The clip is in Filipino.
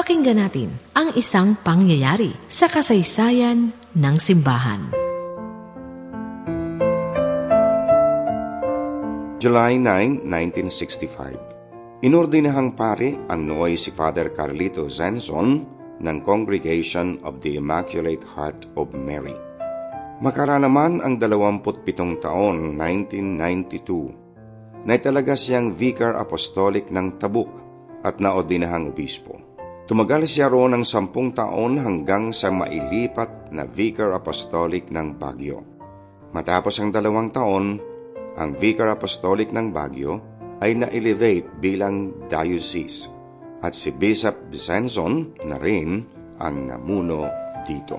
Pakinggan natin ang isang pangyayari sa kasaysayan ng simbahan. July 9, 1965 Inordinahang pare ang nooy si Father Carlito Zenson ng Congregation of the Immaculate Heart of Mary. Makaranaman ang 27 taon, 1992, na talaga siyang Vicar Apostolic ng Tabuk at naordinahang obispo. Tumagal siya roon ng sampung taon hanggang sa mailipat na Vicar Apostolic ng Baguio. Matapos ang dalawang taon, ang Vicar Apostolic ng Baguio ay na-elevate bilang diocese at si Bishop Vicenson na rin ang namuno dito.